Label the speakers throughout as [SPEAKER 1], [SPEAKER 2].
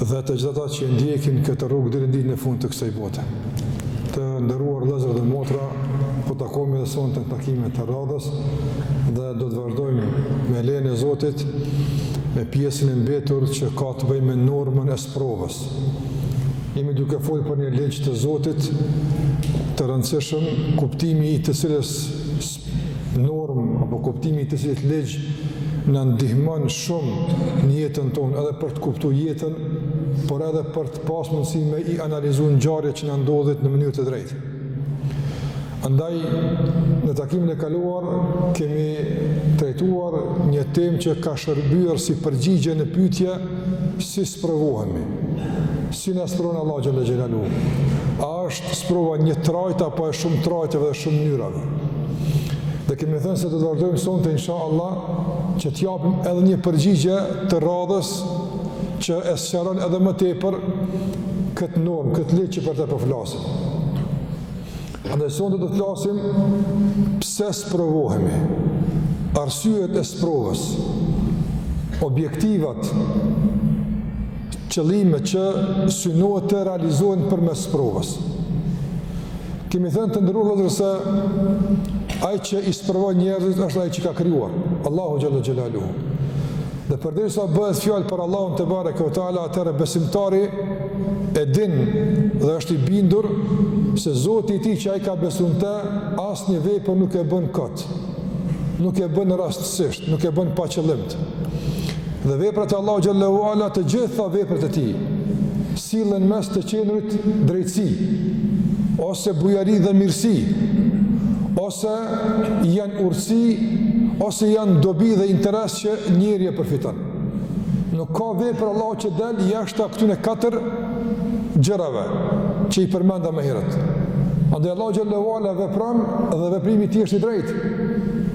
[SPEAKER 1] dhe të gjithë ata që e ndjekin këtë rrugë deri në ditën e fundit të kësaj bote. Të nderuar vëllezër dhe motra, po takohemi edhe sonte në takimet e radhës dhe do të vazhdojmë me lejen e Zotit me pjesën e mbetur që ka të bëjë me normën e sprovës. Jemi duke folur për një ligj të Zotit të rëndësishëm, kuptimi i të cilës normë apo kuptimi i të cilit ligj na ndihmon shumë në jetën tonë edhe për të kuptuar jetën, por edhe për të pasur mundësi me i analizuar ngjarjet që na ndodhin në mënyrë të drejtë. Andaj në takimin e kaluar kemi trajtuar një temë që ka shërbyer si përgjigje në pyetje si sprovohemi, si na sprovon Allahu xhalla xhelaluhu. A sprova njëtrajtëshe apo e shumë trajtave dhe shumë mënyrave. Dhe kemi thënë se do të vazhdojmë sonte insha Allah që të japim edhe një përgjigje të radhës që e sqaron edhe më tepër këtë normë, këtë ligj që për të po flasim. Andaj sonte do të flasim pse sprovohemi, arsyet e sprovës, objektivat qëllime që synohet të realizohen përmes sprovës. Kemi thënë të nderuar vëllezër se ai që i sprovon njerëzit është ai që ka krijuar, Allahu xhalla xhelaluhu. Dhe përderisa bëhet fjalë për Allahun tebareke ve teala, atëherë besimtari e din dhe është i bindur se Zoti i tij që ai ka besu n'të, asnjë vepër nuk e bën kot, nuk e bën rastësisht, nuk e bën pa qëllim. Dhe veprat e Allahu xhalla ve ala të gjitha veprat e tij sillen mes të qenurit drejtësi ose bujari dhe mirësi ose janë urtësi ose janë dobi dhe interes që njeriu e përfiton. Nuk ka vepër Allahu që del jashtë këtyre katër gjërave që i përmenda më herët. Andaj Allahu xhalla ve ala vepron dhe veprimi i tij është i drejtë.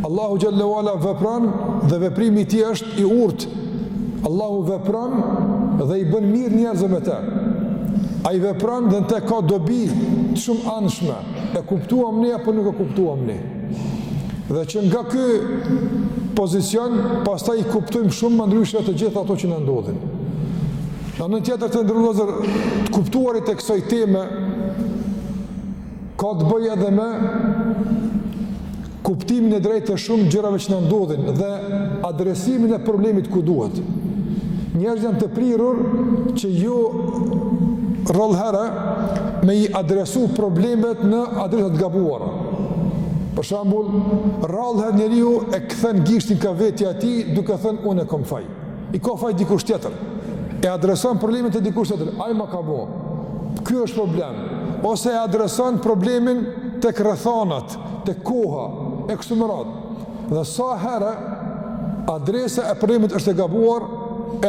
[SPEAKER 1] Allahu xhalla ve ala vepron dhe veprimi i tij është i urtë. Allahu vepron dhe i bën mirë njerëzve me të. Ai vepron dhe në të ka dobi të shumanshme. E kuptuam ne apo nuk e kuptuam ne? Dhe që nga ky pozicion, pastaj i kuptojmë shumë më ndryshe të gjitha ato që na ndodhin. Në anën tjetër të nderuar vëllezër, të kuptuarit e kësaj teme, ka të bëjë edhe me kuptimin e drejtë të shumë gjërave që na ndodhin dhe adresimin e problemit ku duhet. Njerëzit janë të prirur që jo rrallëherë me i adresu problemet në adresa të gabuara. Për shembull, rrallëherë njeriu e kthen gishtin ka vetja e tij duke thënë unë e kom faj. I ka faj dikush tjetër. E adreson problemin tek dikush tjetër. Ai ma ka bo. Ky është problem. Ose e adreson problemin tek rrethanat, tek koha, e kështu me radhë. Dhe sa herë, adresa e problemit është e gabuar,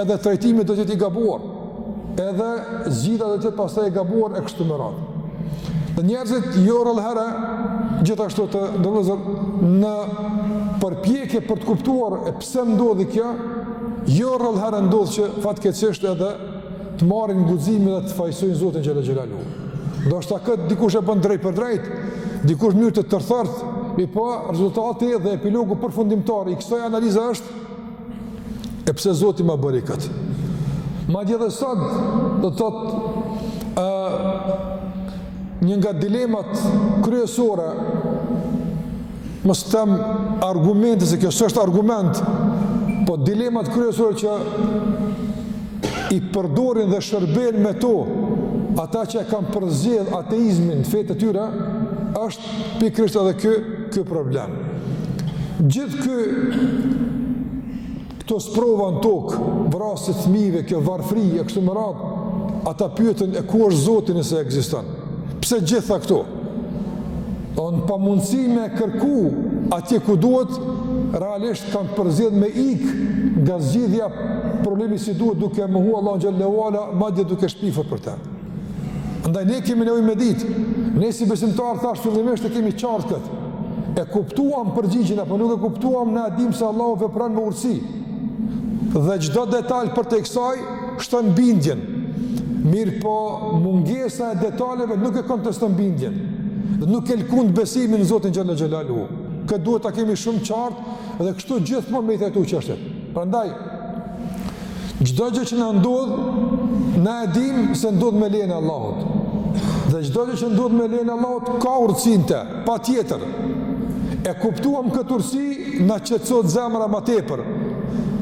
[SPEAKER 1] edhe trajtimi do t'jetë i gabuar. Edhe zgjidhja do t'jetë pastaj e gabuar e kështu me radhë. Dhe njerëzit jo rrallëherë, gjithashtu të dashur vëllezër, në përpjekje për të kuptuar e Pse m'ndodhi kjo? Jo rrallëherë ndodh që fatkeqësisht edhe të marrin guximin dhe të fajsojnë Zotin xhele xhelaluhu. Ndoshta këtë dikush e bën drejtpërdrejt, dikush në mënyrë të tërthortë, mirëpo rezultati dhe epilogu përfundimtar i kësaj analize është e pse Zoti ma bëri këtë. Madje edhe sot, do të thotë, uh, një nga dilemat kryesore mos të them argumente, se kjo s'është argument, po dilemat kryesore që i përdorin dhe shërbehen me to, ata që e kanë përzgjedh ateizmin fe të tyre, është pikërisht edhe ky, ky problem. Gjithë ky Këto sprova në tokë, vrasje të fëmijëve, kjo varfëri e kështu me radhë, ata pyesin e ku është Zoti nëse ekziston. Pse gjitha këto? Në pamundësi me kërku atje ku duhet, realisht kanë përzgjedh me ik nga zgjidhja e problemit si duhet duke mohu Allahun xhele ve ala, madje duke shpifur për të. Ndaj ne kemi nevojë me ditë. Ne si besimtarë thashë fillimisht e kemi t'qartë këtë. E kuptuam përgjigjen apo nuk e kuptuam, na dimë se Allahu vepron me urtësi. Dhe çdo detal përtej kësaj shton bindjen. Mirëpo mungesa e detaleve nuk e konteston bindjen. Dhe nuk e lkund besimin në Zotin xhele xhelaluhu. Këtë duhet ta kemi shumë qartë dhe kështu gjithmonë me i trajtu çështjet. Prandaj, Çdo gjë që na ndodh, na e dimë se ndodh me lejen e Allahut. Dhe çdo gjë që ndodh me lejen e Allahut ka urtësi në te, patjetër. E kuptuam këtë urtësi, na qetësohet zemra ma tepër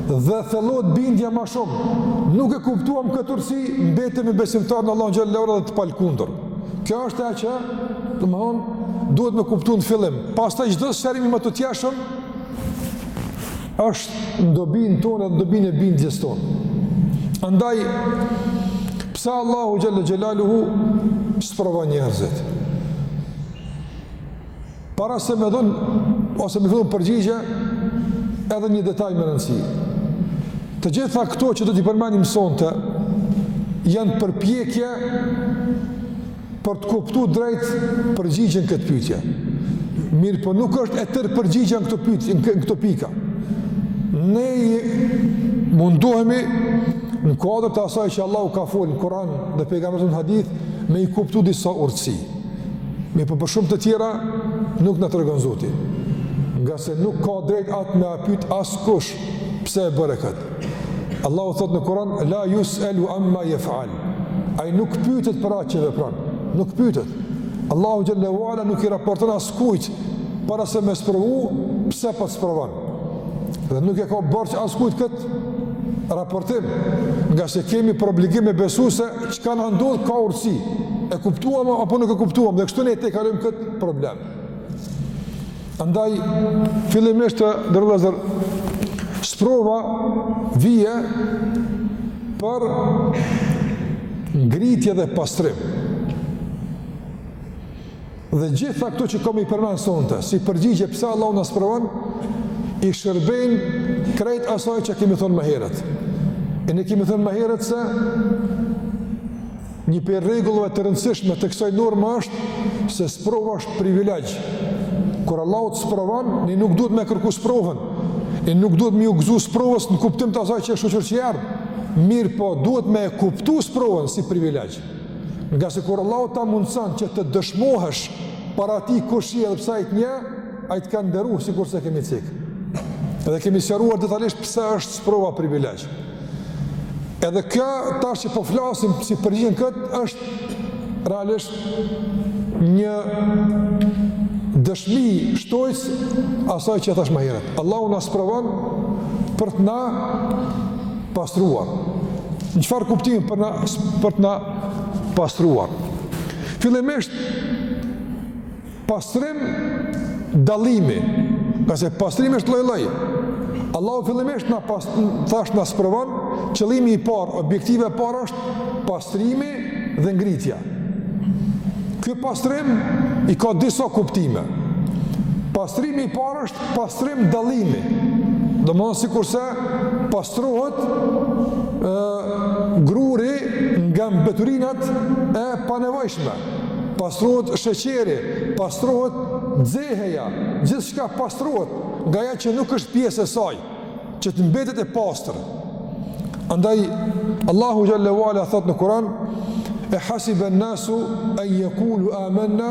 [SPEAKER 1] dhe thellohet bindja ma shumë. Nuk e kuptuam këtë urtësi, mbetemi besimtarë në Allahun xhele ve ala dhe të palkundur. Kjo është ajo që, domthon, duhet me kuptu në fillim. Pastaj çdo sqarim i mëtutjeshëm është në dobinë tonë dhe në dobinë e bindjes tonë. Andaj, pse Allahu xhele xhelaluhu sprovon njerëzit? Para se me dhënë, ose me fillu n' përgjigje, edhe një detal me rëndësi. Të gjitha këto që do t'i përmendim sonte, janë përpjekje për të kuptu drejt përgjigjen këtë pytje. Mirëpo nuk është e tërë përgjigja në këto pytje, në këto pika. Ne mundohemi në kodrë të asaj që Allah u ka fol në Kuran dhe pejgamberi në hadith, me i kuptu disa urtësi. Mirëpo për shumë të tjera, nuk na tregon Zoti. Ngase nuk ka drejt atë me e pyt askush pse e bëre këtë. Allahu thot në Kur'an la yus'alu amma yaf'al. Ai nuk pyetet për atë që vepron. Nuk pyetet. Allahu xhelle ue ala nuk i raporton askujt para se me sprovu pse po të sprovon. Dhe nuk e ka borxh askujt kët raportim, ngase kemi për obligim me besu se çka na ndodh ka urtësi. E kuptuam apo nuk e kuptuam, dhe kështu ne ta kalojmë kët problem. Andaj, fillimisht të nderuar vllezër, sprova vjen për ngritje dhe pastrim. Dhe gjitha këto që kam me i përmen sonte, si përgjigje pse Allahu na sprovon, i shërbejnë krejt asaj që kemi thonë më herët. E ne kemi thonë më herët se Një prej rregullave të rëndësishme të kësaj norme është se sprova është privilegj. Kur Allahu të sprovon, ne nuk duhet me kërku sprovën, e nuk duhet me ju gëzu sprovës në kuptim të asaj që e shyqyr që erdh, mirëpo duhet me e kuptu sprovën si privilegj. Ngase kur Allahu ta mundëson që të dëshmohesh para tij kush je edhe pse ai të njeh, ai të ka nderuar sikurse kemi cek. Dhe kemi sqaruar detajisht pse është sprova privilegj. Edhe kjo tash që po flasim si përgjigje në këtë është realisht një dëshmi shtojcë asaj që thashë më herët. Allahu na sprovon për të na pastruar. Në çfarë kuptimi për na për të na pastruar? Fillimisht Pastrim dallimi, pasi pastrimi është lloj-lloj. Allahu fillimisht na pas thash na sprovon, qëllimi i parë, objektivi i parë është pastrimi dhe ngritja. Ky pastrim i ka disa kuptime. Pastrimi i parë është pastrim dallimi. Domethënë sikurse pastrohet e, gruri nga mbeturinat e panevojshme. pastrohet sheqeri, pastrohet xehja, gjithçka pastrohet nga ajo që nuk është pjesë e saj, që të mbetet e pastër. Andaj, Allahu xhelle ue ala thot në Kuran, e hasiben nasu en jekulu amenna,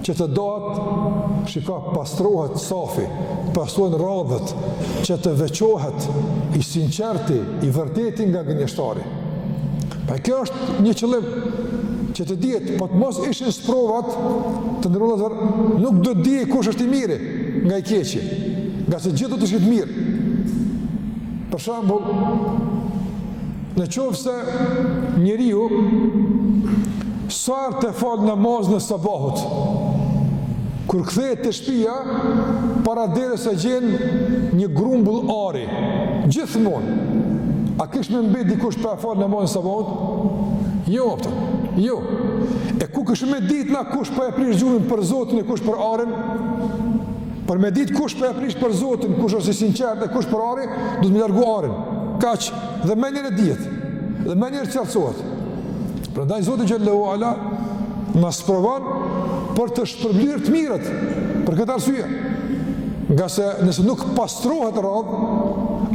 [SPEAKER 1] Që të dahet, shiko, pastrohet safi, pastrohen radhët, që të veçohet i sinqerti, i vërteti nga gënjeshtari. Pa kjo është një qëllim, që të dihet, po të mos ishin sprovat, të nderuar vëllezër, nuk do të dihej kush është i miri, nga i keqi, ngase gjithë do të ishin të mirë. Për shembull, Në qoftë se njeriu Sa herë të falë namazin e sabahut Kur kthehet te shpia Para derës e gjen një grumbull ari Gjithmonë A kish me mbet dikush pa e falë namazin e sabahut? Jo, a po, jo E ku kishim me ditë na kush po e prish gjumin për zotin e kush për arin? Për me ditë kush po e prish për zotin, kush është i sinqertë e kush për arin, duhet me largu arin Kaq dhe menjëherë dihet dhe menjëherë qartësohet. Prandaj Zoti xhelle ue ala na sprovon për të shpërblyer të mirët për këtë arsye. Ngase nëse nuk pastrohet radha,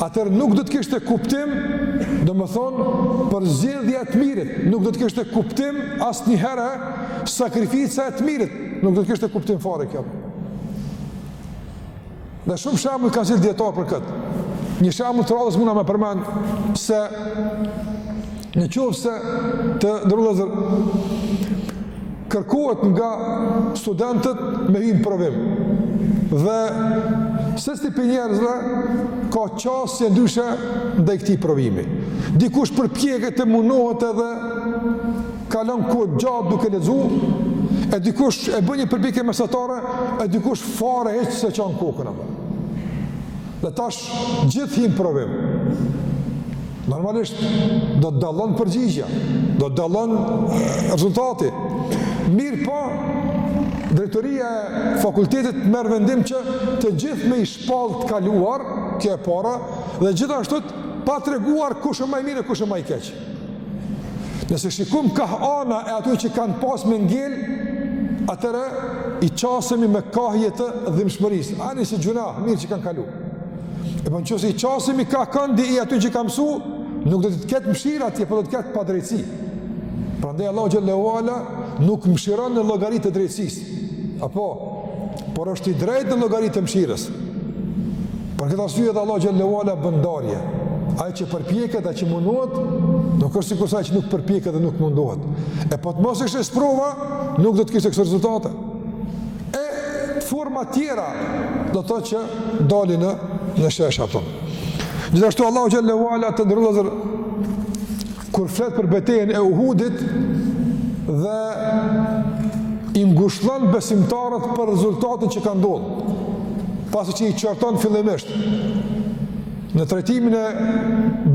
[SPEAKER 1] atëherë nuk do të kishte kuptim, domethënë, përzgjedhja e të mirit, nuk do të kishte kuptim asnjëherë, sakrifica e të mirit, nuk do të kishte kuptim fare kjo. Dhe shumë shembuj kanë sjellë dijetarët për këtë. Një shembull të radhës muna me përmend se në qoftë se të nderuar vëllezër kërkohet nga studentët me hy në provim. Dhe secili prej njerëzve ka qasje ndryshe ndaj këtij provimi. Dikush përpjeket e munohet edhe kalon kohë të gjatë duke lexu, e dikush e bën një përpjekje mesatare, e dikush fare hiç s'e çan kokën apo. Dhe tash gjithë hin në provim. Normalisht, do të dalon përgjigja, do të dalon rezultati. Mirëpo, drejtoria e fakultetit merr vendim që të gjithë me i shpallë të kaluar, kjo e para, dhe gjithashtu pa treguar kush është ma i mirë e kush është ma i keq. Nëse shikojmë kah ana e atyre që kanë pas me ngel, atëherë i qasemi me kahje të dhimbshmërisë. Ani se gjynah, mirë që kanë kalu. E po në qoftë se i qasemi kah këndi i atij që ka msu, nuk do të ketë mshirë atje, po do të ketë padrejtësi. Prandaj Allah xhelle ue ala nuk mshiron në llogari të drejtësisë. Apo, Por është i drejtë në llogari të mëshirës. Për këtë arsye edhe Allahu xhelle ue ala bën ndarje. Ai që përpjeket, ai që mundohet, nuk është sikurse ai që nuk përpjeket dhe nuk mundohet. E po të mos ishte sprova, nuk do të kishte këso rezultate. E forma tjera do të thotë që dalin në, në shesh ato. Gjithashtu Allahu xhelle ue ala të nderuar vëllezër kur flet për betejën e Uhudit dhe i ngushllon besimtarët për rezultatin që ka ndodhur. Pasi që i qorton fillimisht në trajtimin e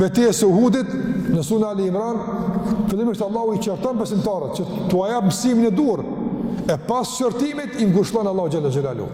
[SPEAKER 1] betejës së Uhudit në suren Ali Imran, fillimisht Allahu i qorton besimtarët që t'ua jap mësimin e duhur e pas qortimit i ngushllon Allahu xhalla xhelalu.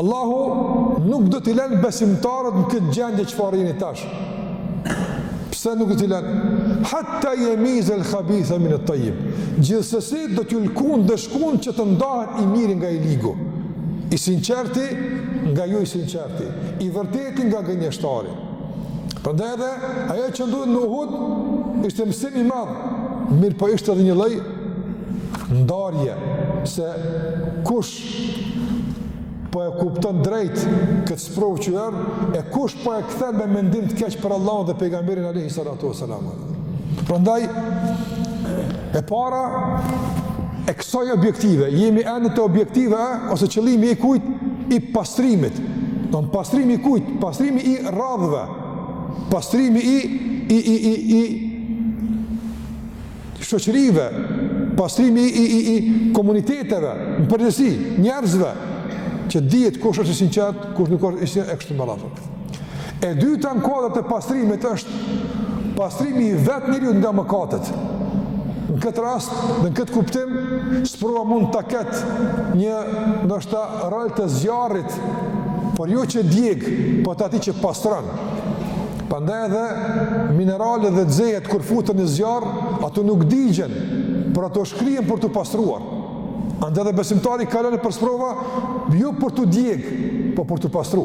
[SPEAKER 1] Allahu nuk do t'i lënë besimtarët në këtë gjendje çfarë jeni tash. Pse nuk do t'i lënë? Hatta yamiz al-khabitha min at-tayyib. Gjithsesi do t'ju lkun dhe shkund që të ndahet i miri nga i ligu. I sinqerti nga jo i sinqerti, i vërteti nga gënjeshtari. Prandaj edhe ajo që ndodhi në Uhud ishte mësim i madh, mirëpo ishte edhe një lloj ndarje se kush po e kupton drejt këtë sprovë që vjen e kush po e kthen me mendim të keq për Allahun dhe pejgamberin alayhi salatu wasalam. Prandaj e para e kësaj objektive, jemi ende te objektiva ose qëllimi i kujt i pastrimit. Domethënë pastrimi i kujt? Pastrimi i radhëve. Pastrimi i i i i i shoqërive, pastrimi i i i komuniteteve, në përgjithësi njerëzve që dihet kush është i sinqertë, kush nuk është i sinqertë e kështu me radhë. E dyta në kuadër të pastrimit është pastrimi i vetë njeriut nga mëkatet. Në këtë rast dhe në këtë kuptim, sprova mund ta ketë një ndoshta rol të zjarrit, por jo që djeg, po të atij që pastron. Prandaj edhe mineralet dhe xehet kur futen në zjarr, ato nuk digjen, por ato shkrihen për t'u pastruar. Andaj edhe besimtari kalon nëpër sprova, jo për t'u djegë, po për t'u pastru.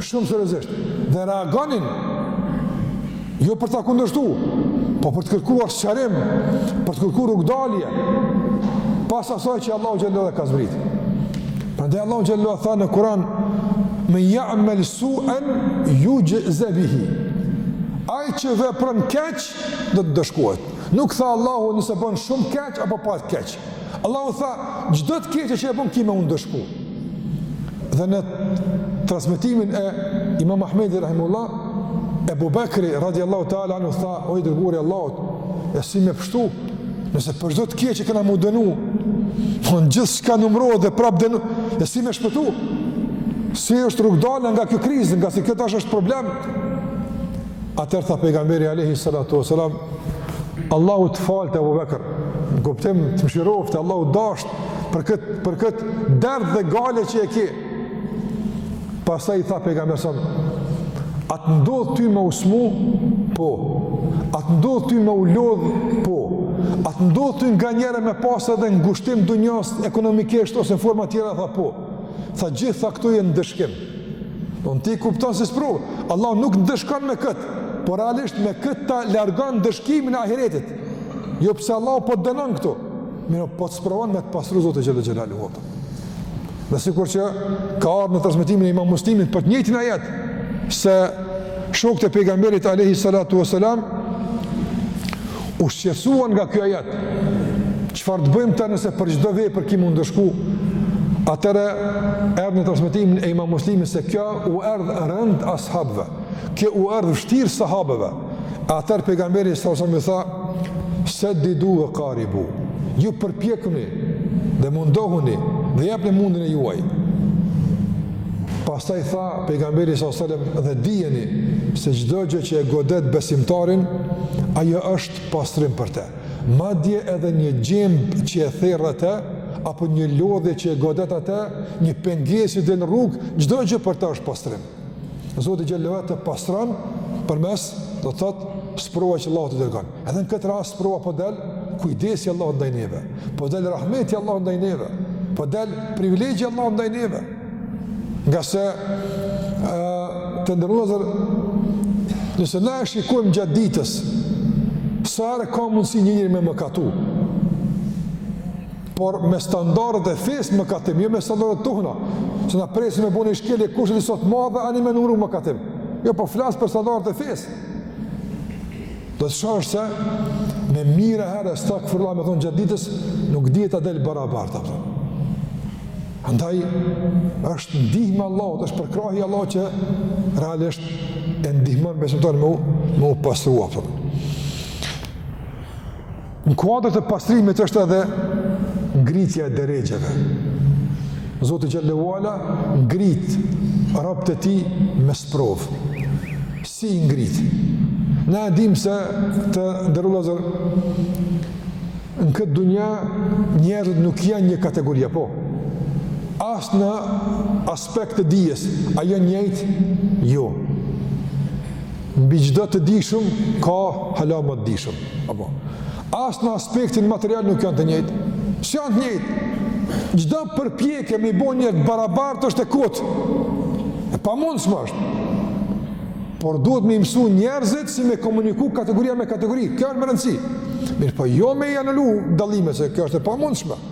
[SPEAKER 1] Shumë seriozisht. Dhe reagonin jo për ta kundërshtu, po për të kërkuar sqarim, për të kërkuar rrugdalje. Pas asaj që Allahu xhallahu ka zbrit. Prandaj Allahu xhallahu tha në Kur'an men ya'mal su'an yujza bihi. Ai që vepron keq do të ndëshkohet. Nuk tha Allahu nëse bën shumë keq apo pak keq. Allahu tha, çdo të keqe që e bën ki me u ndëshku. Dhe në transmetimin e Imam Ahmedit rahimahullah, Ebu Bekri radiallahu ta'ala anhu tha, o i dërguari i Allahut, e si me pështu, nëse për çdo të keqe kena m'u dënu, po na gjithçka numrohet dhe prap dënu, e si me shpëtu, si është rrugdalja nga kjo krizë, nga se kjo tash është problem, Atëherë tha pejgamberi alayhi salatu wasalam, Allahu të falte Abu Bekr, në kuptim të mëshiroftë, Allahu dasht për kët për kët dert dhe gajle që e ke. Pastaj i tha pejgamberi sa, at ndodh ty me usmu? Po. A t'ndodh ty me u lodh? Po. A t'ndodh ty nganjëherë me pas edhe ngushtim dynjas ekonomikisht ose n'forma tjera tha po. Tha gjitha këto janë ndëshkim. Në ti kupton si sprovë, Allahu nuk ndëshkon me këtë, por realisht me këtë ta largon ndëshkimin e ahiretit. Jo pse Allahu po të dënon këtu, mirëpo po të sprovon me të pastru Zoti xhel-le xhelaluhu. Dhe sikur që ka ardhë në transmitimin e imam Muslimit për të njëtin ajet, se shokët e pejgamberit alejhi salatu ve selam, U shqetësuan nga ky ajet. Çfarë të bëjmë të nëse për çdo vepër ki m'u ndëshku? Atëherë, erdh në transmitimin e imam Muslimit se kjo u erdh rëndë ashabëve. Kjo u erdh vështirë sahabëve. Atëherë pejgamberi s.a.s. u tha, seddidu ve karibu. Ju përpjekuni dhe mundohuni dhe jepni mundin e juaj. Pastaj tha pejgamberi sa selam dhe dijeni se çdo gjë që e godet besimtarin, ajo është pastrim për të. Madje edhe një gjemb që e therr atë apo një lodhje që e godet atë, një pengesë që del n'rrugë, çdo gjë për të është pastrim. Zoti xhelaluhu të pastron përmes, do të thotë, sprova që Allahu të dërgon. Edhe në këtë rast sprova po del kujdesi i Allahut ndaj neve, po del rahmeti i Allahut ndaj neve, po del privilegji i Allahut ndaj neve. Ngase e, të nderuar vllazër, nëse na e shikojmë gjatë ditës, sa herë ka mundësi një njeri me mëkatu, por me standardet e fesë mëkatim, jo me standardet tona, se na presim me bu një shkelje, kushedi sa t'madhe, ani me numru mëkatim. Jo, po flas për standardet e fesë. Do të shohësh se me mija herë estagfirullah me thon gjatë ditës nuk dihet ta del barabart apo. Andaj është ndihmë e Allahut, është përkrahje e Allahut që realisht e ndihmon besimtarin me, me u pastru apo. Në kuadër të pastrimit është edhe ngritja e deregjeve. Zoti xhel-le ve ala ngrit robt e tij me sprovë. Si i ngrit? Ne e dimë se të nderuar vllazër në këtë dunja njerëzit nuk janë një kategori, apo. As në Aspekt të dijes, a janë njëjtë? Jo. Mbi çdo të dijshëm ka hala më të dijshëm. Apo. As në aspektin material nuk janë të njëjtë. S'janë të njëjtë. Çdo përpjekje me bën njerëzit barabartë është e kotë. E pamundshme është. Por duhet me mësu njerëzit si me komuniku kategoria me kategori. Kjo është me rëndësi. Mirëpo jo me i anulu dallime, se kjo është e pamundshme.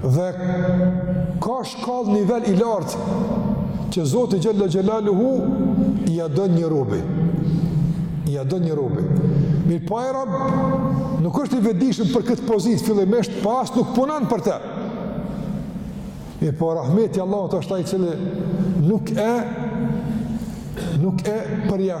[SPEAKER 1] Dhe ka shkallë nivel i lartë që Zoti xhel-le xhelaluhu ia don një robi. Ia don një robi. Mirëpo, po ai rob nuk është i vedishëm për këtë pozitë, fillimisht po as nuk punon për te. Mirëpo, po rahmeti Allahut është ai cili nuk e nuk e përja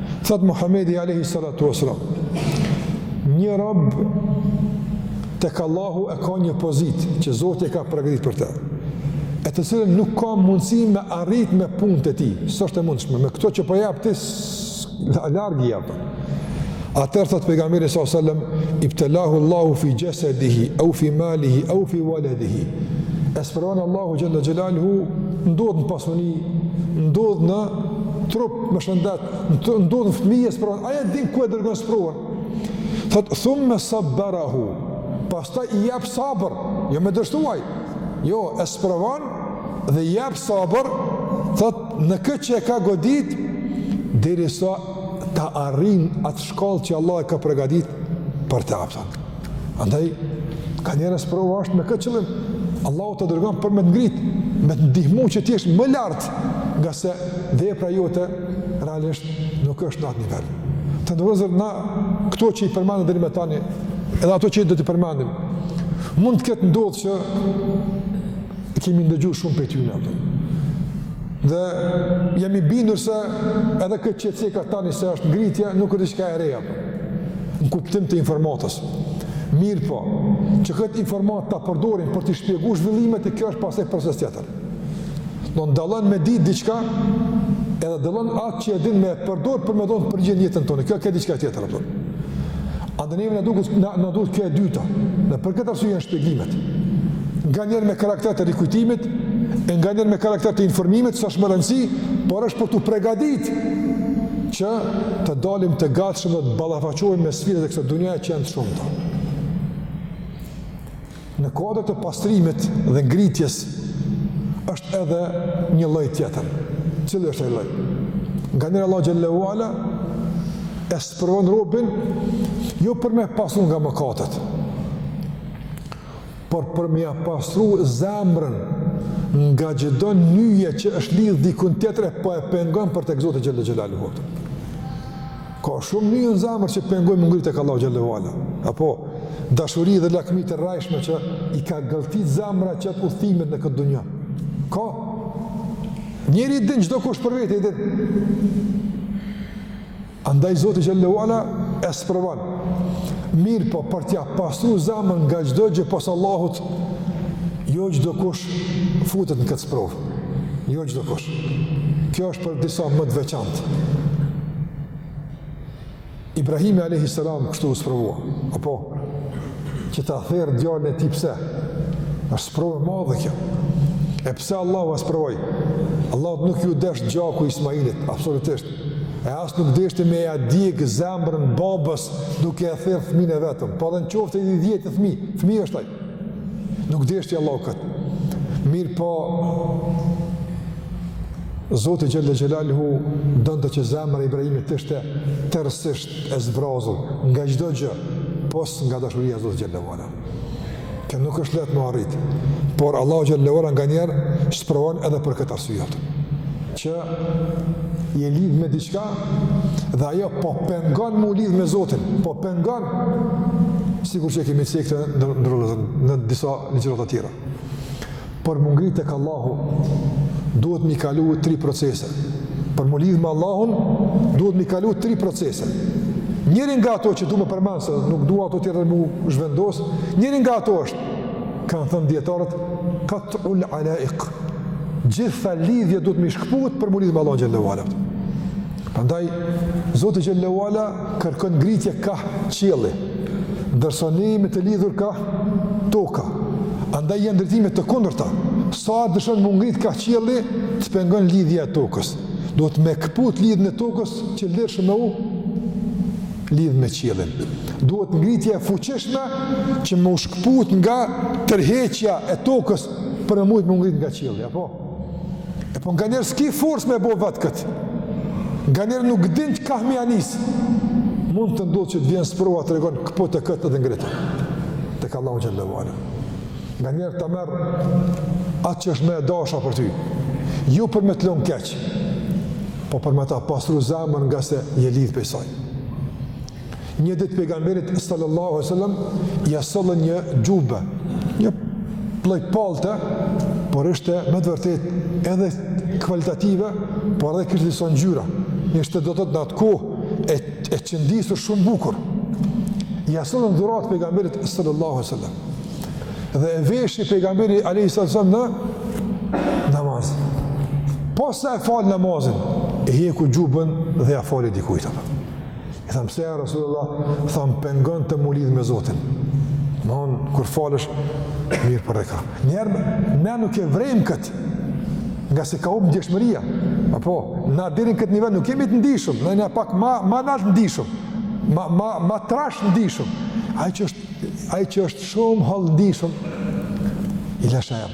[SPEAKER 1] Thotë Muhamedi alejhi salatu vesselam, një rob tek Allahu e ka një pozitë që Zoti e ka përgatitur për të. E të cilën nuk ka mundësi me arrit me punët e tij, s'është e mundshme me këto që po jap ti larg i jap. Atëherë thot pejgamberi sa selam ibtalahu Allahu fi jasadihi aw fi malihi aw fi waladihi. E sprovon Allahu xhel-le xhelaluhu ndodh në pasuni, ndodh në trup me shëndet, ndodh në fëmijë e sprovon, ai e din ku e dërgon sprovën. Thotë, thumme sabbarahu, pastaj i jep sabër, jo me dështuaj, jo, e sprovon dhe i jep sabër, thotë, në këtë që e ka godit, derisa ta arrin atë shkallë që Allah e ka pregadit për të kupton. Andaj, ka njerëz sprova është me këtë qëllim. Allahu ta dërgon për me të ngrit, me të ndihmu që ti jesh më lart, ngase vepra jote realisht nuk është në atë nivel. Të nderuar vëllezër, këto që i përmendëm deri më tani, edhe ato që do t'i përmendim, mund të ketë ndodh që i kemi ndëgju shumë për tyne dhe jam i bindur se edhe këtë që e cekëm tani se është ngritja, nuk është diçka e re. në kuptim të informatës. Mirëpo, që këtë informatë ta përdorim për t'i shpjegu zhvillimet e kjo është pastaj proces tjetër. Dmth dallon me ditë diçka, edhe dallon atë që e din me e përdor për me dhënë përgjigje në jetën tonë. Kjo është diçka tjetër, kupton. Andaj neve na duhet, na, na duhet kjo e dyta. Dhe për këtë arsye janë shpjegimet. Nganjëherë me karakter të rikujtimit, e nganjëherë me karakter të informimit, s'është me rëndësi, por është për t'u pregadit që të dalim të gatshëm dhe të ballafaqohemi me sfidat e kësaj dunjaje që janë të shumta. Në kuadër të pastrimit dhe ngritjes është edhe një lloj tjetër. Cili është ai lloj? Nganjëherë Allah xhel-le ue ala e sprovon robin jo për me pastru nga mëkatet, por për me ja pastru zemrën nga çdo nyje që është lidh dikun tjetër e po e pengon për tek Zoti xhel-le xhelaluhu. Ka shumë nyje në zemër që pengojnë m'u ngritë tek Allahu xhel-le ve ala. Apo dashuri dhe lakmi të rrajshme që i ka gëlltit zemra gjatë udhëtimit në këtë dunja. Ka, njeri i din çdo kush për vete i din. Andaj Zoti xhel-le ve ala e sprovon. Mirëpo për t'ja pasru zemrën nga çdo gjë pos Allahut, jo çdo kush futet në këtë sprovë. Jo çdo kush. Kjo është për disa më të veçantë. Ibrahimi alejhi selam kështu u sprovua. Apo që ta therr djalin e tij pse? Është sprovë e madhe kjo. E pse Allahu e sprovoi? Allahut nuk ju desh gjaku i Ismailit, absolutisht. E as nuk deshte me ja djeg zemrën babës duke e therr fëmijën e vetëm, po edhe në qoftë i dhjeti fëmijë, fëmijë është ai. Nuk deshti Allahu këtë. Mirëpo, Zoti xhel-le xhelaluhu donte që zemra e Ibrahimit të ishte tërësisht e zbrazur nga çdo gjë, pos nga dashuria e Zotit xhel-le ve Kjo nuk është lehtë me arrit. Por Allahu xhel-le ve ala nganjëherë sprovon edhe për këtë arsye. Që je lidh me diçka dhe ajo po pengon mu lidh me Zotin, po pengon sikur që kemi cekë këtë në në disa ligjërata të tjera. për m'u ngritë tek Allahu, duhet mi kalu tri procese. Për m'u lidhë me Allahun, duhet mi kalu tri procese. Njërin nga ato që du me përmend, se nuk du ato tjera mu zhvendosë, njërin nga ato është, kanë thënë dijetarët, kat'ul alaik. Gjitha lidhjet duhet mi shkëput për m'u lidhë me Allahun xhel-le ve ala. Prandaj, Zoti xhel-le ve ala Kërkon ngritje kah qielli, ndërsa ne jemi të lidhur kah toka. Andaj janë drejtime të kundërta. Sa të dëshon m'u ngrit kah qielli, të pengon lidhja e tokës. Duhet me këput lidhjen e tokës që lirshë me u lidhë me qiellin. Duhet ngritje e fuqishme që me u shkëput nga tërheqja e tokës për me mujtë m'u ngrit nga qielli. Apo? E po nganjëherë s'ki forcë me bo vetë këtë. Nganjëherë nuk din që kah me ja nis. Mund të ndodhë që të vjen sprova të tregon këpute këtë edhe ngritu tek Allahu xhel-le ve ala. Nganjëherë ta merr atë që është më e dashta për ty. Jo, jo për me të lonë keq. Po për me ta pasru zemrën ngase je lidhë prej saj. Një ditë pejgamberit sallallahu alaihi wasallam ia sollën një xhubë, një lloj palte, por ishte me të vërtetë edhe kvalitative, por edhe kishte disa ngjyra. Ishte do të thotë në atë kohë e e qëndisur shumë bukur. Ia sollën dhuratë pejgamberit sallallahu alaihi wasallam. Dhe e veshi pejgamberi alaihi salatu wasallam në namaz. Posa e fal namazin, e hjeku xhubën dhe ia fali dikujt atë. I thanë, pse ja Rasulullah, tha më pengon të m'u lidh me Zotin. Domethënë, kur falesh, mirëpo kanjëherë ne nuk e vërejmë këtë, ngase ka hup ndjeshmëria. Apo, na deri në këtë nivel, nuk jemi të ndishëm, na një pak ma, ma nalt të ndishëm, ma, ma, ma trash të ndishëm. Ai që është, ai që është shumë hollë ndishëm, i leshaj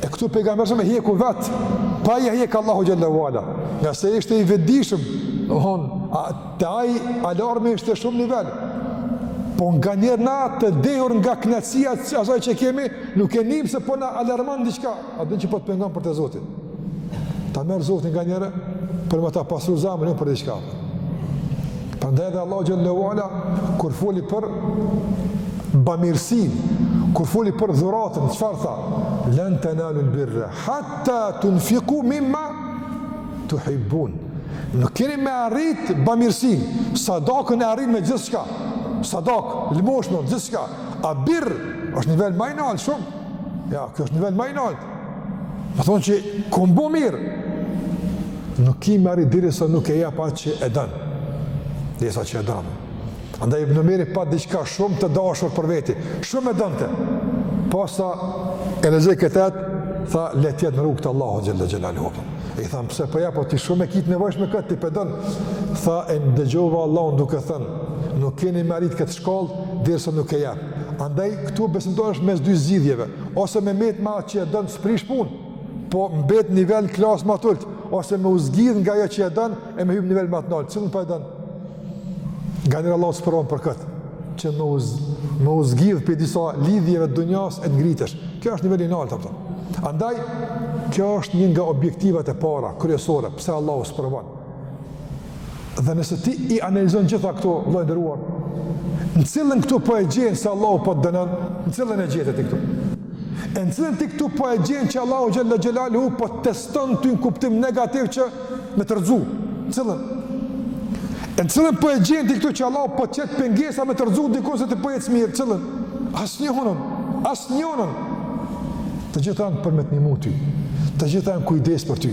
[SPEAKER 1] E këtu pejgamberi alaihi sallam e hjeku vetë, pa ia hjek Allahu xhelle ve ala. Ngase ishte i vetëdijshëm, domethënë te ai alarmi ishte shumë në nivel. Po nganjëherë na të dehur nga kënaqësia e asaj që kemi, nuk e nijmë se po na alarmon diçka, atë që po të pengon për te Zotin. Ta merr Zoti nganjëherë, për me ta pastru zemrën, jo për diçka. Prandaj edhe Allahu xhelle ve ala, kur foli për bamirësinë, kur foli për dhuratën, çfarë tha? Len tenalul birre, hatta tunfiku mimma tuhibbun. Nuk keni me arrit bamirësinë, sadakën e arrit me gjithçka. Sadakë, lëmoshë, gjithçka. A birr është nivel ma i naltë shumë. Jo, kjo është nivel majnalë. Me thanë që kam bo mirë, nuk ki me arrit derisa nuk e jep atë që e don, derisa që e don. Andaj Ibn Umeri pat diçka shumë të dashur për veti, shumë e donte. Posa e lexoi këtë ajet, tha le të jetë në rrugë të Allahut xhelle xhelaluhu. E i thanë, pse po e jep, po ti shumë e ki të nevojshme këtë, ti po e don. Tha e dëgjova Allahun duke thënë, nuk keni me arrit këtë shkallë, derisa nuk e jep. Andaj, këtu besimtari është mes dy zgjidhjeve. ose me met me atë që e don, s'prish punë, po mbet nivel klasë më të ultë ose me u zgidh nga ajo që e don e me hyp në nivel më të naltë, cilën po e don? Nganjëherë Allahu sprovon për këtë që me u z me u zgidh prej disa lidhjeve të dunjasë e të ngritesh. Kjo është niveli i naltë, a kupton? Andaj kjo është një nga objektivat e para kryesore pse Allahu sprovom. Dhe nëse ti i analizon gjitha këto vëlla i nderuar, në cilën këtu po e gjen se Allahu po të dënon, në cilën e gjete ti këtu? E në cilën ti këtu po e gjen që Allahu xhelle xhelaluhu po të teston ty në kuptim negativ që me të rrëzu? Në cilën? E në cilën po e gjen ti këtu që Allahu po qet pengesa me të rrëzu dikun se ti po ec mirë, në cilën? Asnjonën, asnjonën. Të gjitha janë për me të nimu ty. Të gjitha janë kujdes për ty.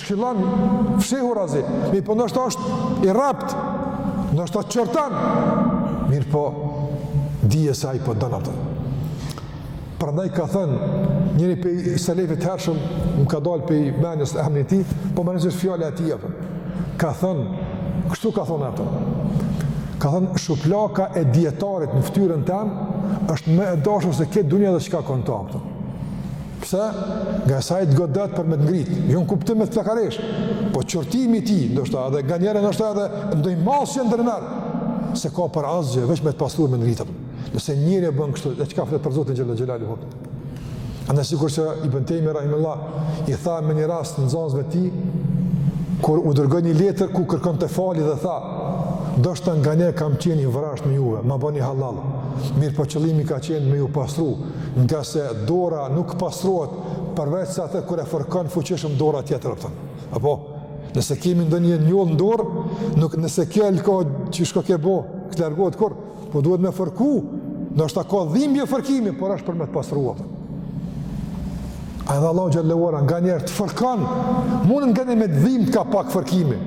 [SPEAKER 1] Këshillon fshehurazi, mirëpo ndoshta është i rreptë, ndoshta qorton. Mirëpo dije se ai po don, a kupton. Prandaj ka thën njëri prej selefit të hershëm, më ka dalë prej mendjes emri i tij, po me rëndësi është fjala e tij, a kupton. Ka thën, kështu ka thon, a kupton. Ka thën shuplaka e dietarit në fytyrën teme është më e dashur se këtë dunja dhe çka ka n'to. Pse? Ngase ai të godet për me të ngritë. Jo në kuptim me të plakaresh. Po qortimi i tij, ndoshta edhe nganjëherë, ndoshta edhe ndoj masë që ndërmerr. S'e ka për asgjë, veç me të pastru me të ngritë. Nëse njëri e bën kështu, e çka flet për Zotin xhele xhelaluhu, sikur që Ibn Tejmije rahimehullah, u tha me një rast nxanësve të tij, kur u dërgoi një letër ku kërkonte falje dhe tha, ndoshta nganjëherë kam qenë i vrazhdë me juve, ma bani hallall, mirëpo qëllimi ka qenë me ju pastru, Ngase dora nuk pastrohet përveç se atëherë kur e fërkon fuqishëm dora tjetër, kupton? Apo nëse kemi ndonjë njollë në dorë, nuk nëse kjo lko që shko ke bë, të largohet kurrë, po duhet me fërku. Ndoshta ka dhimbje fërkimi, por është për me të pastruar. Edhe Allahu xhele ue ala nganjëherë të fërkon, mundet nganjëherë me të dhimbt pak fërkimi,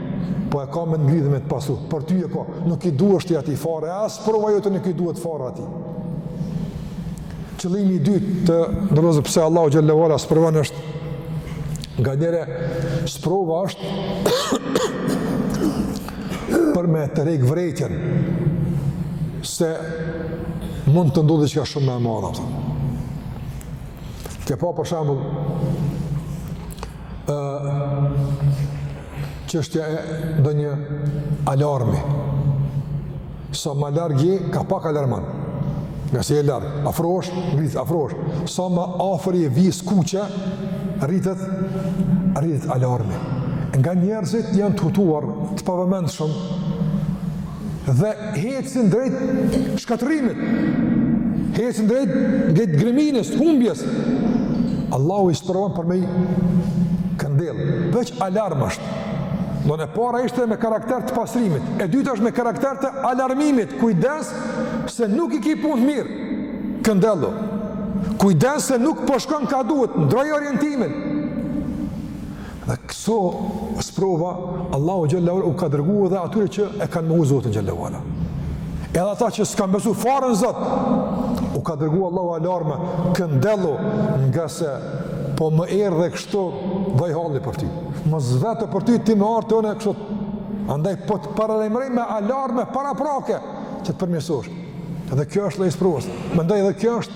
[SPEAKER 1] po e ka me të ngrit e me të pastru, për ty e ka, nuk i duhesh ti atij fare, as sprova jote nuk i duhet fare atij. Qëllimi i dytë, të nderuar, pse Allahu xhele ue ala sprovon është, nganjëherë sprova është për me ta tërhjek vërejtjen se mund të ndodhë diçka shumë më e madhe. Ke pa për shambull uh, çështja e ndonjë alarmi. Sa më larg je, ka pak alarmon. Ngase je larg, afrohesh, ngritet, afrohesh. Sa më afër je vijës kuqe, rritet rritet alarmi. Nga njerëzit janë të hutuar, të pavëmendshëm, dhe hecin drejt shkatërrimit, hecin drejt, drejt greminës, humbjes. Allahu i sprovon për me i këndell, veç alarm është. Domethënë e para ishte me karakter të pastrimit, e dyta është me karakter të alarmimit, kujdes se nuk i ki punët mirë, këndellu, kujdes se nuk po shkon ka duhet, ndërroje orientimin, Dhe këso sprova, Allahu xhele ue ala u ka dërgu edhe atyre që e kanë mohu Zotin xhele ue ala. Edhe ata që s'kanë besu fare n'Zot, u ka dërgu Allahu alarme, këndellu ngase po më erdhe kështu, vaj halli për ty. Mos vet për ty, ti me ardh te une kështu. Andaj po të paralajmëroj me alarme paraprake që të përmirësohesh. Edhe kjo është lloj i sprovës. Mendoj edhe kjo është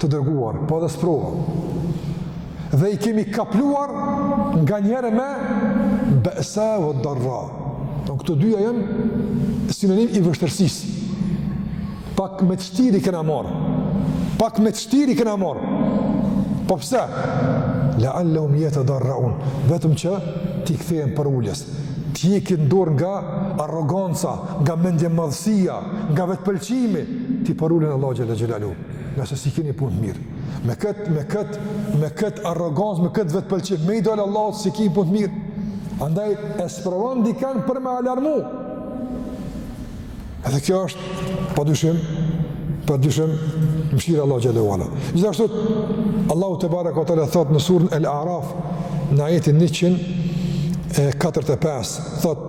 [SPEAKER 1] të dërguar, po edhe sprova. Dhe i kemi kapluar nga njëherë me besa ve darra. Në këto dyja janë sinonim i vështirësisë. Pak me të shtirë i kena marrë. Pak me të shtirë i kena marrë. Po pse? Lealehum jetedarraun. Vetëm që t'i kthehen përuljes. Të hjekin dorë nga arroganca, nga mendjemadhësia, nga vetëpëlqimi. T'i përulen Allah xhele xhelaluhu. ngase s'i keni punët mirë. Me këtë, me këtë, me këtë arrogancë, me këtë vetëpëlqim, me i dalë Allahut s'i keni punët mirë. Andaj, e sprovon dikan për me alarmu. Edhe kjo është, pa dyshim, pa dyshim, mëshira e Allahut xhele ve ala. Gjithashtu, Allahu tebareke ve teala thotë në surën El Araf, në ajetin 145, thotë,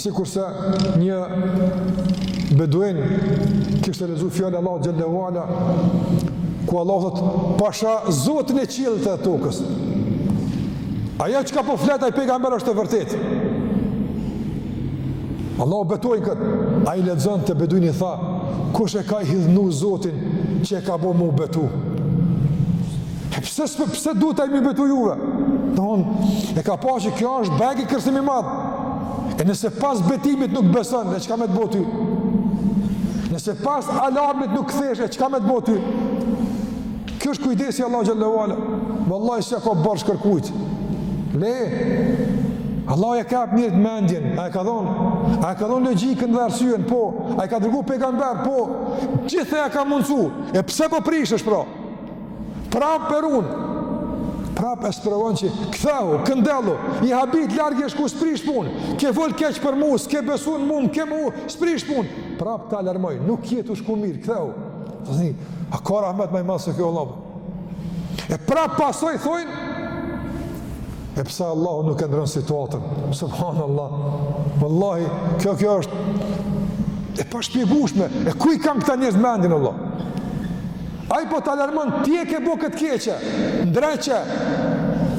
[SPEAKER 1] Sikurse një beduin kishte lexuar fjalën e Allahut xhele ve ala ku Allahu thotë pasha zotin e qiellit dhe tokës. Ajo çka po flet ai pejgamber është e vërtetë. Allah u betoi n'kët. Ai lexonte beduini, tha, kush e ka hidhnu Zotin që e ka bo m'u betu. E pse, pse duhet ai m'i betu juve? Domethënë, e ka pa që kjo është bajagi kërcënim i madh. E nëse pas betimit nuk beson, e çka me të bo ty? Nëse pas alarmit nuk kthehesh, e çka me të bo ty? Kjo është kujdesi i Allahut xhele ve ala. Vallahi, s'e ka borxh kërkujt. Le, Allah e ka për njerit mendjen, a e ka dhonë, a e ka dhonë logikën dhe arsyen, po, a e ka dërgu pejgamber, po, gjitha ja ka mundësu, e pse po prishesh pra? Prap per un. Prap e sprovon që kthehu, këndellu, je habit, larg je shku, s'prish punë. Ke fol keq për mua, s'ke besuar në mua, ke mohu, s'prish punë. Prap të alarmoj, nuk je tu shku mirë, kthehu. Thoni, a ka rahmet ma i madh se kjo, Allah? E prap pas saj thojnë E pse Allahu nuk e ndron situatën? Subhanallah. Vallahi, kjo kjo është e pashpjegueshme. E ku i kanë këta njerëz mendin Allah? Ai po të alarmon, ti e ke bo këtë keqe, ndreqe,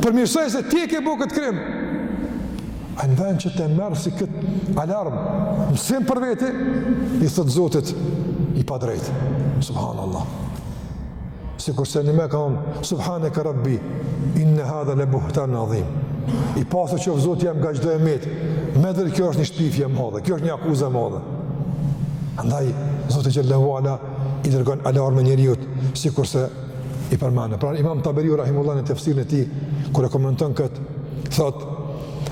[SPEAKER 1] përmirësoj se ti e ke bo këtë krim. E në vend që ta merr si këtë alarm, mësim për veti, i thotë zotit, i padrejtë. Subhanallah. Sikurse një me kanë, Subhaneke rabbi, inne hadha le buhtanun adhim. I pastër qoftë Zoti jem nga çdo e metë, me dhe kjo është një shpifje e madhe, kjo është një akuzë e madhe. Andaj, Zoti xhele ve ala, i dërgon alarme njeriut, sikurse i përmenda. Pra imam Taberiu Rahimullah në tefsirin e tij, kur e komenton këtë, thotë,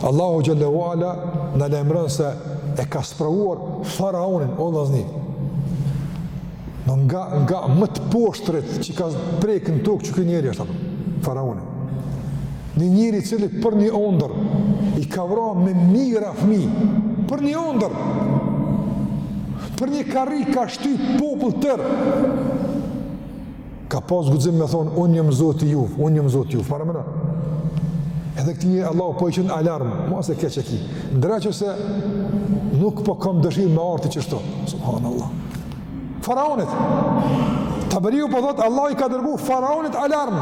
[SPEAKER 1] Allahu xhel-le ue ala na lajmëron se e ka sprovuar faraonin, o vllazni, në po nga, nga më të poshtërit që ka prekë në tokë që ky njeri është, faraonin. Një njeri i cili për një ondërr i ka vra me mijëra fmi, për një ondërr, Për një karri ka shty popull të tërë. Ka pas guxim me thonë unë jam Zoti juv, unë jam Zoti juv. Parameno. Edhe këtij njeri Allahu po i çon alarm, ma se keq e ki. Ndreqe se nuk po kam dëshirë me ardh ti qishtu. Subhanallah. Faraonit. Taberiu po thotë, Allahu i ka dërgu faraonit alarme.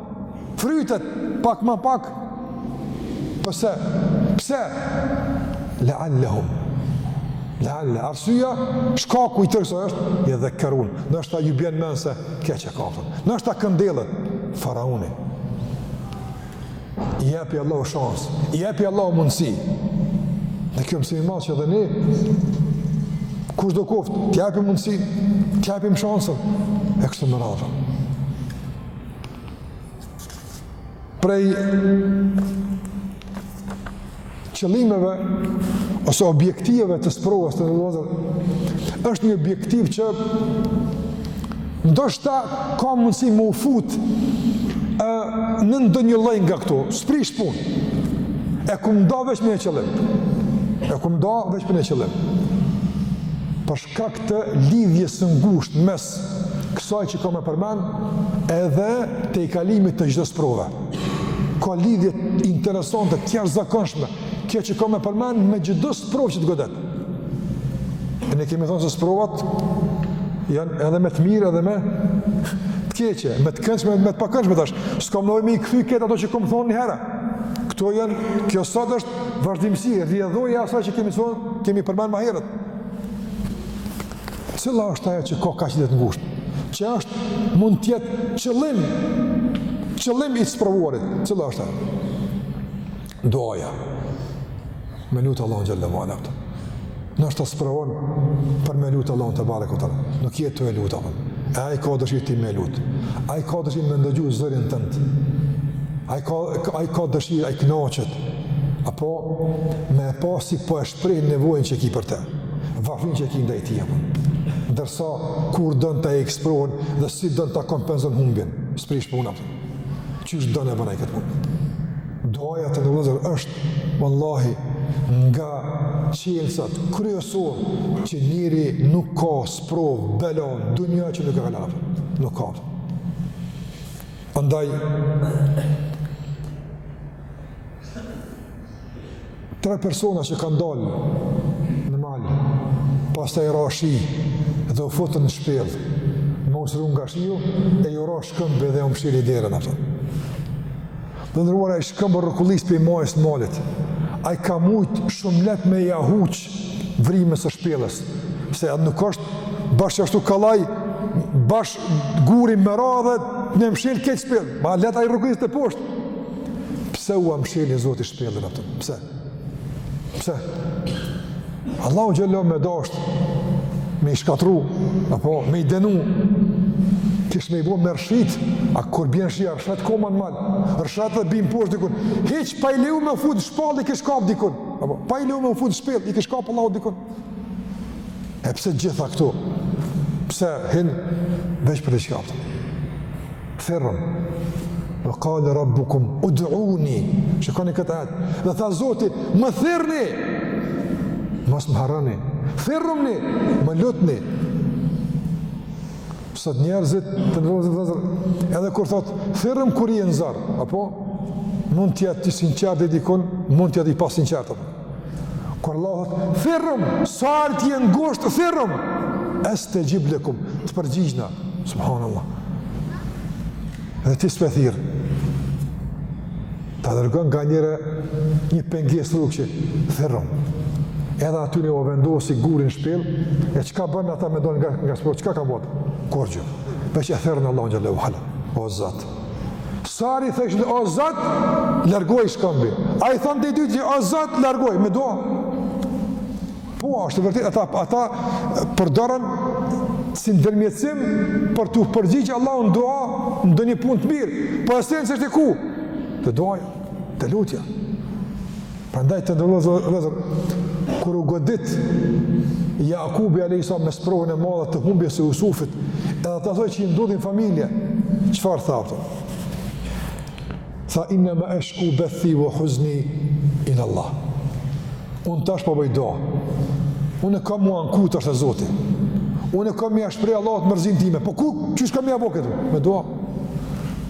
[SPEAKER 1] frytet pak ma pak, pse, pse, lealehum, leale, arsyja, shkaku i të rësë është, jedhekerun, ndoshta ju bjen n'men se keq e ka ferën, ndoshta këndellet, faraoni, i jepi Allahu shansë, i jepi Allahu mundësi, dhe kjo mësim i madh që edhe ne, kushdo koftë, t'jepim mundësi, t'jepim shansën, e kështu me radhë. prej qëllimeve ose objektiveve të sprovës të nëzër, është një objektiv që ndoshta ka mundësi me u fut e, në ndonjë lloj nga këto, s'prish punë, e kom nda veç me një qëllim, e kom nda veç me një qëllim. Për shkak të lidhjes së ngushtë mes kësaj që kam me përmend edhe tejkalimit të çdo sprove. Ka lidhje interesante, të jashtëzakonshme, kjo që kam me përmend me çdo sprovë që të godet. E ne kemi thonë se sprovat janë edhe me të mirë edhe me të keqe, me të këndshme edhe me të pakëndshme tash. S'kam nevojë me i kthy te ato që kam thonë një herë. Kto janë, kjo sot është vazhdimësi, rrjedhojë e asaj që kemi thonë, kemi përmend ma herët. Cila është ajo që ka kaq lidhje të ngushtë? Që është mund të jetë qëllim qëllim i të sprovuarit, cila është ajo? Duaja. Me lutë Allahun xhel-le ue ala. Ndoshta të sprovon për me lutë Allahun tebareke ue teala. Nuk je tu e lutë apo. Ai ka dëshirë ti me e lutë. Ai ka dëshirë me ndëgju zërin tënd. Ai ka ai ka dëshirë ai kënaqet. Apo me e pa si po e Shpreh nevojën që e ki për të, varfërinë që e ki ndaj tij apo. Ndërsa kur don ta hjek sprovën dhe si don ta kompenson humbjen, s'prish punë apo. Qysh don e bën ai këtë punë. Duaja të nderuar është wallahi nga çelësat kryesor që njeri nuk ka sprovë bela në dunja që nuk e kalon apo. Nuk ka. Andaj Tre persona që kanë dalë në mal, pastaj ra shi dhe u futën në shpellë, me u strehu nga shiu e ju ra shkëmbi edhe u mshili derën, apëta. Të nderuar ai shkëmb rrokulliset prej majës së malit, ai ka mujtë shumë leht me ia huq vrimës e shpellës, se atë nuk është bashkë që ashtu kollaj, bashkë guri me ra dhe me e mshil këtë shpellë, ma leht ai rrokulliset poshtë, Pse ua mshili Zoti shpellën atë? Pse? Pse? Allahu xhallahu me dasht me i shkatrru apo me i dënu kish me i bo me rrëshit, a kur bjen shi, rrëshet koma në mal, rrëshet dhe bin poshtë dikun, hiç pa i lon me u fut në shpell i kish kap dikun, apo, pa i lon me u fut në shpell i kish kap Allahu dikun. E pse gjitha këto? Pse hin veç për një shkak? Thirrëm. Wa qala rabbukum ud'uni. Shikoni këtë ajet. Dhe tha Zoti, më thirrni. Mos më harroni. Thirrmëni, më lutni. Sot njerëzit të nderuar vëllezër, edhe kur thot, thirrëm kur je n'zor, apo? Mund të jetë i sinqertë dhe dikun, mund të jetë i pasinqertë, apo? Kur Allahu thot, thirrëm, sa herë je ngusht, thirrëm. Estexhib lekum, të përgjigjna. Subhanallah. Dhe ti s'pe thirrë. Ta dërgon nganjëherë një pengesë n'rrugë që thirrëm. Edhe atyne u vendosi gurin n'shpill, e çka bënë ata mendoni nga, nga s'po, çka ka bo? Kurgjë. Veç e thirrën Allahun xhelle ue ala. O Zot, S'pari thoshin, o Zot, largoje shkëmbin. Ai thonte i dyti që, o Zot, largoje, me dua. Po, është e vërtetë, ata, ata përdorën si ndërmjetësim për t'u përgjigjë Allahu në dua ndonjë punë të mirë. Po esenca është e ku? Te duaja, te lutja. Prandaj të nderuar vëllezër, kur u godit Jakubi a.s. me sprovën e madhe të humbjes së Jusufit, edhe të asoj që i ndodhi n'familje, çfarë tha ato? Tha, innema eshku bethi ve huzni ilallah. Unë tash po bëj dua, unë e kam m'u ankut veç te Zoti, unë e kam m'ia shpreh Allahut mërzinë time, po ku, qysh kam me e bo këtë, me dua?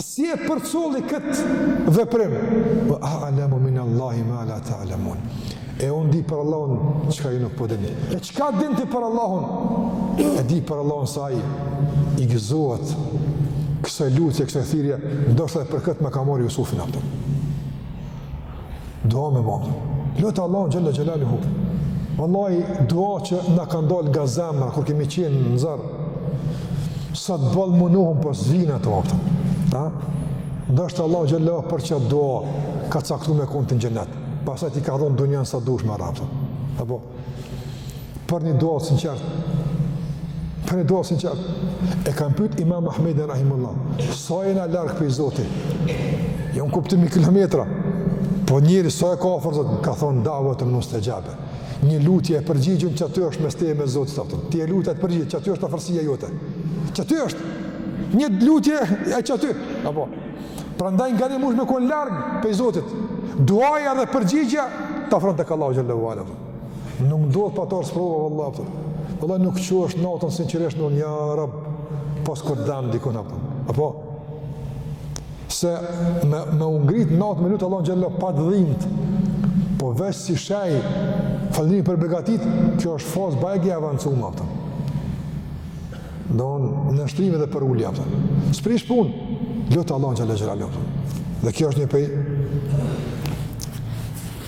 [SPEAKER 1] Si e përcolli këtë veprim? Vë a alamu min Allahi ma la talamun. E unë di për Allahun çka ju nuk po dini. E çka din ti për Allahun? E di për Allahun se ai i gëzohet kësaj lutje, kësaj thirrje, ndoshta dhe për këtë me ka marrë Jusufin apo. Dua me bë. Lute Allahu xhalla xhelalu hu. Wallahi dua që na kanë dal nga zemra kur kemi qenë në zor. Sado boll munohem po s'vijnë ato apo. Ha? Ndoshta Allahu xhelle për qat dua ka caktu me kon ti n'xhennet. Pastaj t'i ka dhonë dunjan sa dush më raftë. Apo? për një dua të sinqertë. Për një dua të sinqertë. E kanë pyet Imam Ahmedin rahimehullah, sa jena larg prej Zotit? Jo në kuptim i kilometra. Po njeri sa e ka afër Zotin, ka thon da'vetun mustexhabe. Një lutje e përgjigjun qaty është mes teje e Zotit apo. Ti e lut e t'përgjigj, qaty është afërsia jote. Qaty është një lutje e qaty. Apo Prandaj ngandonjëherë mush me kon larg pej Zotit. Duaja dhe përgjigja t'afron tek Allahu xhelle ve ala. Nuk del pa t'ardh sprova vallahi apo. Valla nuk çohesh natën sinqerisht o rob pa s'kurdon dikon apo. Apo se me u ngrit natë me lut Allahun xhelle pa t'dhimbt. Po veç si shej falënderimi për begatit, kjo është fazë bajagi e avancume apo. Don nënshtrim edhe përulje apo. S'prish punë, lute Allahun xhelle xhelaluhu Dhe kjo është një pej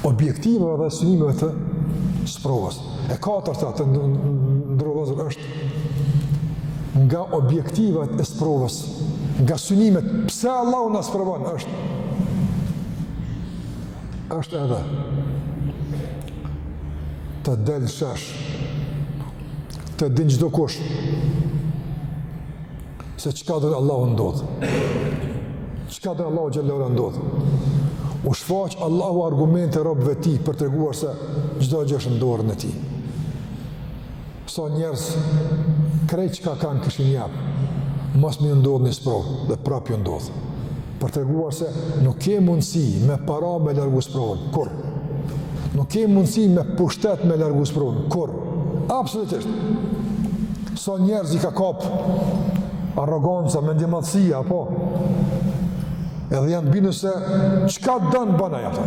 [SPEAKER 1] objektivave dhe synimeve të sprovës. E katërta të nderuar vllazër është nga objektivat e sprovës, nga synimet, pse Allahu na sprovon është, është edhe të del n'shesh Të din çdokush se çka don Allahu ndodh. Çka don Allahu xhelle ndodh. U shfaq Allahu argumente robëve të tij për t'treguar se çdo gjë është në dorën e tij. Sa njerëz krejt çka kanë kishin jap mos me ju ndodh ni sprovë dhe prapë ju ndodh. për t'treguar se nuk ke mundësi me para me largu sprovën, kurrë. Nuk ke mundësi me pushtet me largu sprovën, kurrë. Absolutisht. Sa njerëz i ka kap arroganca, mendjemadhësia, apo? Edhe janë bind se, çka don ban ai apo?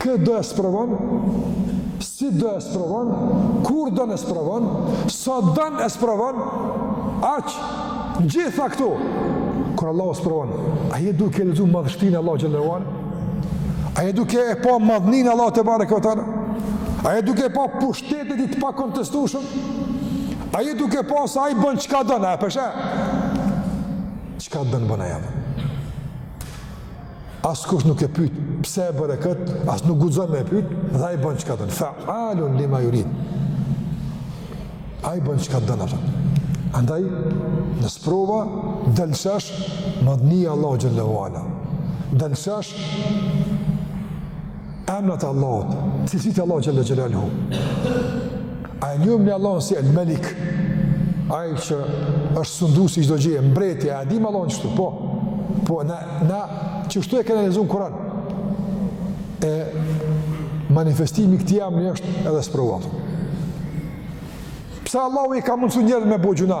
[SPEAKER 1] Kë do e sprovon? Si do e sprovon? Kur don e sprovon? Sa don e sprovon? Aq gjitha këto. Kur Allahu sprovon, a je duke e lexu madhshtinë e Allahut xhel-le ue ala? A je duke e pa madhninë e Allahut tebareke ue teala? A je duke e pa pushtetin e tij të pakontestushëm? A je duke e pa se ai bën çka don, a e po e sheh? Çka don bën ai? Askush nuk e pyt pse e bëre kët, as nuk guxon me e pyt, dhe ai bën çka don. Fa'alun lima yurid. Ai bën çka don ai. Andaj në sprova del n'shesh madhnia e Allahut xhel-le ue ala. Del n'shesh Emnat e Allahut, cilësit e Allahut xhel-le xhelaluhu. A e njohim ne Allahun si El Malik? Ai që është sunduesi i çdo gjëje, mbreti, a e dim Allahun qështu? Po. Po na na qështu e kena lexu n'Kur'an. E manifestimi i këtij emni është edhe sprova. Pse Allahu i ka mundsu njerëz me bo gjyna?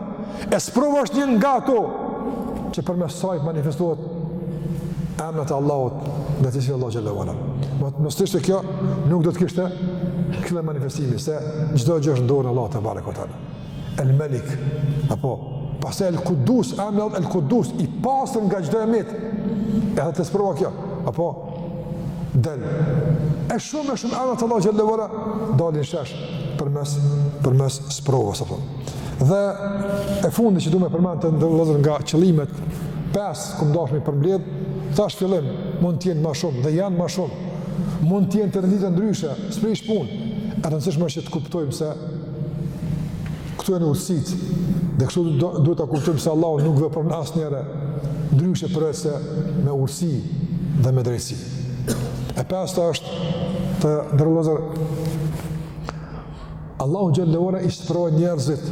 [SPEAKER 1] E sprova është një nga ato që përmes saj manifestohet emnat e Allahut dhe cilsitë e Allahut xhel-le ue ala. Mos t'ishte kjo nuk do të kishte klenë manifestimi, se çdo gjë është n'dorën e Allahut tebareke ue teala. El Melik, apo, pastaj El Kudus, emni El Kudus, i pastër nga çdo e metë, edhe te sprova kjo, apo, del. E shumë e shumë emna t'Allahut xhel-le ue ala, dalin n'shesh përmes, përmes sprovës, apo. Dhe e fundi që du me përmend, të nderuar vllezër, nga qëllimet, pesë, kom dashtë me i përmbledh, thashë n'fillim, mund t'jenë ma shumë, dhe janë ma shumë, mund t'jenë të renditne ndryshe, s'prish punë, e rëndësishme është që të kuptojmë se këto janë urtësitë, dhe kështu duhet ta kuptojmë se Allahu nuk vepron asnjëherë, ndryshe përveçse me urtësi dhe me drejtësi. E pesta është, të nderuar vllezër Allahu xhel-le ue ala i sprovon njerëzit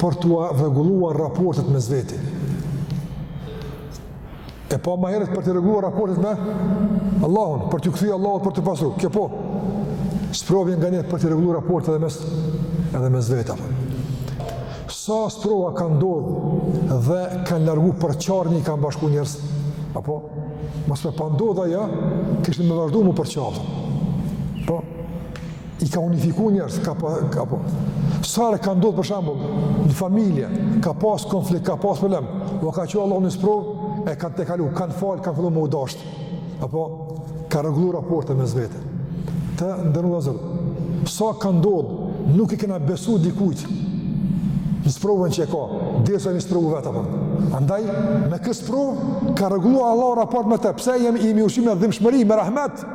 [SPEAKER 1] për t'i rregulluar raportet mes veti. E pamë ma herët për t'i rregulluar raportet me Allahun, për t'iu kthy Allahut për t'u pastru. Kjo po. Sprova vjen nganjëherë për t'i rregullu raportet edhe mes edhe mes veta. Sa sprova kanë ndodhë dhe kanë largu përçarjen, i kanë bashku njerëz apo mos me pa ndodh ajo, kishim me vazhdu m'u përça. Po. i ka unifiku njerëz, ka po, ka po. Sa herë ka ndodhë për shembull, në familje, ka pas konflikt, ka pas problem, u ka çu Allahu ni sprovë, e kanë tejkalu, kanë falë, kanë fillu me u dashtë, apo kanë rregullu raportet mes vete. Të nderuar vëllezër, sa ka ndodhë, nuk i kena besu dikujt, në sprovën që e ka, derisa jemi sprovu vetë, apo. Andaj, me këtë sprovë, ka rregullu Allahu raport me te, pse jemi, jemi ushqy me dhimshmëri, me rahmet,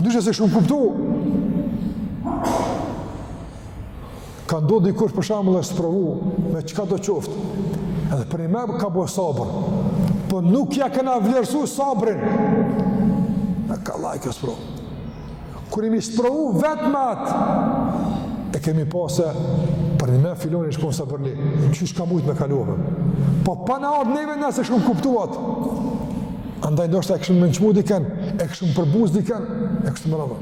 [SPEAKER 1] Ndryshe s'e kishum kuptu. Ka ndodhë dikush për shembull është sprovu, me çkado qoftë. Edhe përnime ka bo sabër. Po nuk ja kena vlerësu sabrin. Me çka Allahu e ka sprovu. Kur jemi sprovu vetë me atë, e kemi pa se përnime fillon i shkon sabri. Qysh ka mujtë me kalu be. Po pa na ardhë neve na s'e kishum kuptu atë. Andaj ndoshta e kishum nënçmu diken, e kishum përbuz diken, e kështu me radhë.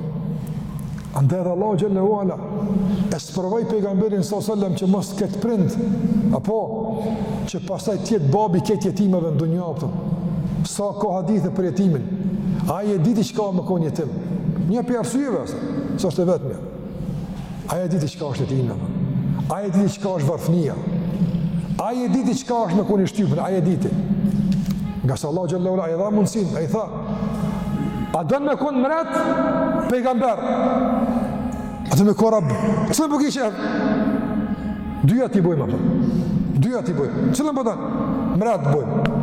[SPEAKER 1] Andaj edhe Allahu xhelle ue ala, e sprovoi pejgamberin s.a.s. që mos të ketë prind, apo që pastaj të jetë babi i krejt jetimeve në dunja, a kupton. sa ka hadithe për jetimin, ai e diti çka me konë jetim, një prej arsyeve, s'është e vetmja. Ai e diti çka është jetim, ai e diti çka është varfnia, ai e diti çka është me konë i shtypun, ai e diti. Ngase Allahu xhelle ue ala, ia dha mundësin, ai i tha, a don me konë mret, pejgamber, a don me konë rob, cillën po ki qef, dyja t'i bojmë, dyja t'i bojmë, cillën po don, mret bojmë,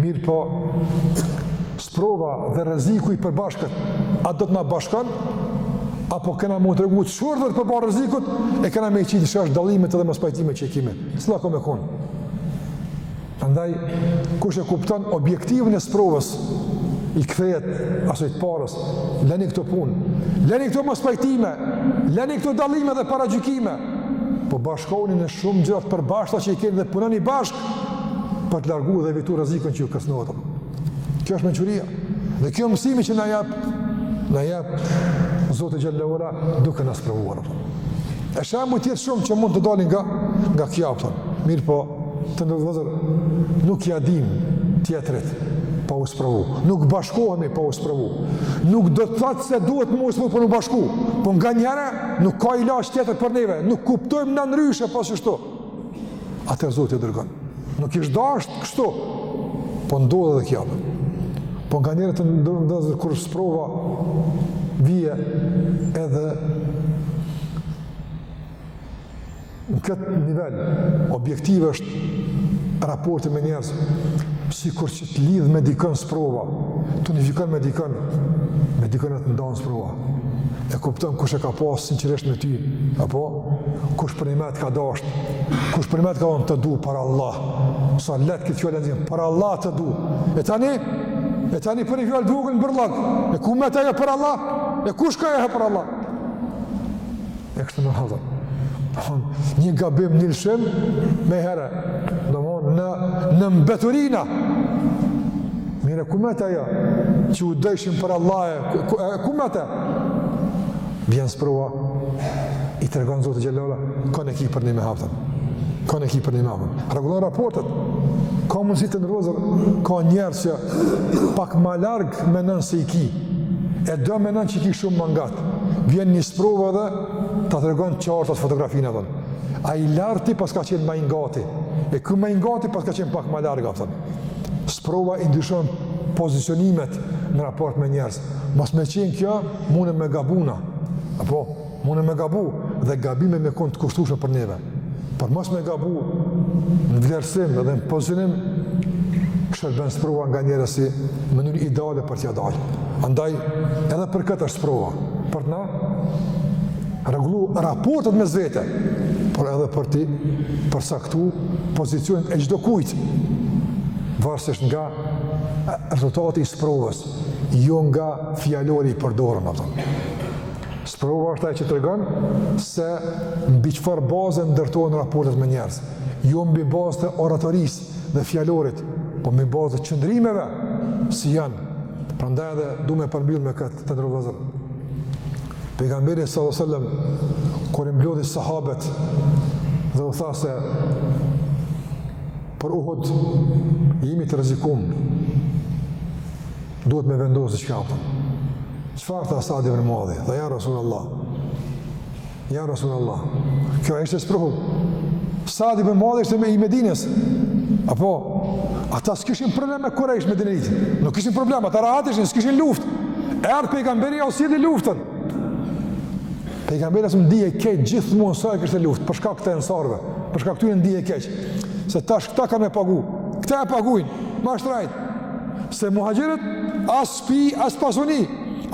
[SPEAKER 1] Mirëpo, sprova dhe rreziku i përbashkët, a do të na bashkon, apo kena me u tregu të shurdhët përballë rrezikut, e kena me i qitë në shesh dallimet edhe mospajtimet që i kemi. Cilla ka me konë. Andaj, kush e kupton objektivin e sprovës, i kthehet asoj të parës, leni këto punë, leni këto mospajtime, leni këto dallime dhe paragjykime, po bashkoni në shumë gjëra të përbashkëta që i keni dhe punoni bashk, për të largu dhe evitu rrezikun që ju kërcënohet. Kjo është mençuria. Dhe kjo mësimi që na jap, na jap Zoti xhelle ue ala duke na sprovuar. E shembuj të tjerë shumë që mund të dalin nga nga kjo, a kupton. Mirëpo, të nderuar vëllezër nuk ja dim tjetrit pa u sprovu. Nuk bashkohemi pa u sprovu. Nuk do të thotë se duhet me u smu për me u bashku. Po nganjëherë, nuk ka ilaç tjetër për neve. Nuk kuptojmë na ndryshe pos qështu. Atëherë Zoti e dërgon. Nuk ishte dashtë kështu, po ndodh edhe kjo. Po nganjëherë të nderuar vëllezër, kur sprova, vjen edhe në këtë nivel, objektiv është raporti me njerëz, sikur Të lidh me dikën sprova, të unifikon me dikën, me dikën e të ndan sprova. E kupton kush e ka pasë sinqerisht me ty, apo kush përnime të ka dashtë, kush përnime të ka thonë të du për Allah. Sa lehtë këtë fjalë e nxjerrim, për Allah të du. E tani, e tani për një fjalë të vogël bërllok, e ku met ajo për Allah, e ku shkoi ajo për Allah. e kështu me radhë. Domthon një gabim një lëshim me herë. Domthon në në mbeturina. Mirë, ku met ajo? Që u dojshim për Allah, ku, ku met ajo? Vjen sprova. I tregon Zoti xhele ve ala, kon e ki përnime, a kupton. Kon e ki përnime, a kupton. Rregullon raportet. Ka mundësi të nderuar vëllezër, ka njerëz që pak ma larg mendon se i ki. E do mendon që i ki shumë më vjen një sprova dhe ta tregon qartë atë fotografinë, a kupton. Ai i largti paska qenë ma i ngati. E ky ma i ngati paska qenë pak ma larg, a kupton. Sprova i ndryshon pozicionimet në raport me njerëz. Mos me qenë kjo, mun me gabu na. Apo mun me gabu dhe gabime me kon të kushtueshme për neve. Për mos me gabu në vlerësim dhe në pozicionim, shërben sprova nganjëherë si mënyrë ideale për t'ia dalë. Andaj, edhe për këtë është sprova, për të na rregullu raportet mes vete, por edhe për t'i përcaktu pozicionet e çdokujt, varësisht nga rezultati i sprovës, jo nga fjalori i përdorun, a kupton. Sprova është ajo që tregon se mbi çfarë baze ndërtohen raportet me njerëz, jo mbi bazë të oratorisë dhe fjalorit, po mbi bazë të qëndrimeve si janë. Prandaj edhe du me e përmbyll me këtë të nderuar vëllezër. Pejgamberi sallallahu alajhi wasallam kur i mblodhi sahabët dhe u tha se për Uhud jemi të rrezikum. Duhet me vendosë diçka, a kupton. Çfarë tha Sadi ibn Muadhi? Tha ja Rasul Allah. Ja Rasul Allah. Kjo ishte sprovë. Sadi ibn Muadhi ishte prej Medines. Apo, ata s'kishin problem me kurejshët, medinasit. Nuk kishin problem, ata rahat ishin, s'kishin luftë. Erdh pejgamberi jau sjell luftën. Pejgamberi alejhi selam ndihej keq gjithmonë sa herë kishte luftë, për shkak të ensarëve, për shkak të tyre ndihej keq. Se tash këta ka me pagu, këta e pagujn ma shtrejt. Se muhaxhirët as shpi, as pasuni.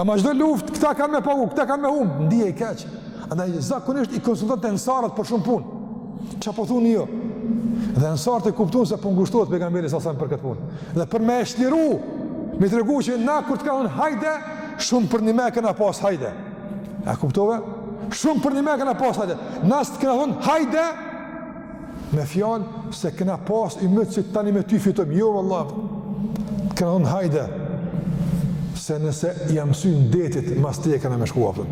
[SPEAKER 1] Ama çdo luftë, këta kanë me pagu, këta kanë me hum. Ndije i keqë. A da i zakonisht i konsultonte ensarët për shumë punë. Çka po thuni ju? Dhe ensarët e kuptun se po ngushtohet pejgamberi sallallahu alajhi wasallam për këtë punë. Dhe për me e çliru, me i tregu që na kur të kena thonë hajde, shumë përnime e kena pas hajde. A kuptove? Shumë përnime e kena pas hajde. Na s'të kena thonë hajde, me fjalë se kena pas i mëtë si tani me ty fitojmë, jo vallah, kena thonë hajde, se nëse ja msyn detit, mas teje kena me shku, a kupton.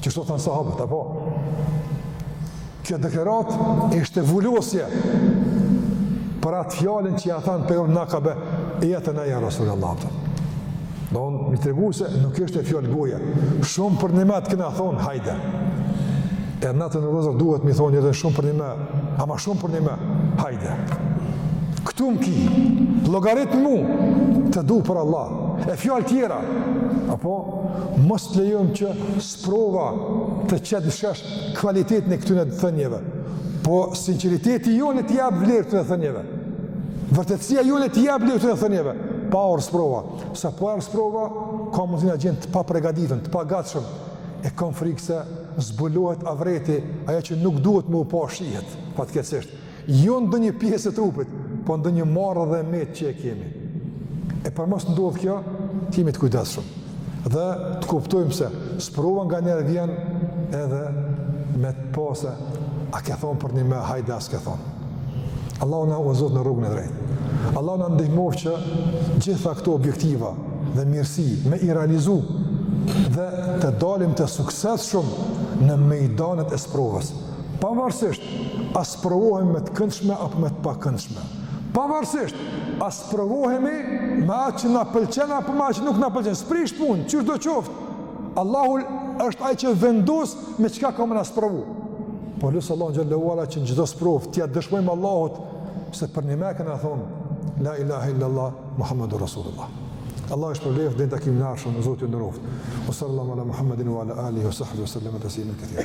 [SPEAKER 1] Qështu thanë sahabët, apo? Kjo deklaratë ishte vulosje për atë fjalën që ja thanë Pejgamberit n'Akabe, eja te na, ja Rasulullah, kupton. Donë mi tregu se nuk ishte fjalë goje. Shumë përnime kena thonë, hajde. Edhe na vëllezër duhet mi thonë edhe shumë përnime, ama shumë përnime, hajde. Këtu më ki, llogarit mu, të du për Allah, e fjalë tjera. Apo, mos të lejojmë që sprova ta qetë në shesh kvalitetin e këtyne thënieve, po sinqeriteti jonë le t'i jap vlerë këtyne thënieve, vërtetësia jonë le t'i jap vlerë këtyne thënieve, pa ardh sprova, se po ardh sprova, ka mundësi na gjen të papregaditun, të pagatshëm, e kam frikë se zbulohet avreti, ajo që nuk duhet me u pa shihet, fatkeqësisht. Jo ndonjë pjesë e trupit, po ndonjë marre dhe e metë që e kemi. E për mos ndodhë kjo, të jemi të kujdesshëm. Dhe të kuptojmë se sprova nganjëherë vjen edhe me të pa se a ke thonë përnime hajde a s'ke thonë. Allahu na udhëzoftë në rrugën e drejtë. Allahu na ndihmoftë që gjitha këto objektiva dhe mirësi me i realizu dhe të dalim të suksesshëm në mejdanet e sprovës. Pavarësisht, a sprovohemi me të këndshme apo me të pakëndshme. Pavarësisht, a sprovohemi me atë që na pëlqen apo me atë që nuk na pëlqen. S'prish punë, qysh do qoftë. Allahu është ai që vendos me çka ka me na sprovu. Po e lus Allahun xhalla wa ala që n'çdo sprovë t'ia dëshmojmë Allahut se përnime kena thonë La ilaha illallah Muhammedur Rasulullah. Allahu ju shpërbleftë, deri në takimin e ardhshëm, Zoti ju nderoftë. Wa sallallahu ala Muhammedin wa ala alihi wa sahbihi wa sallam tesliman kethira.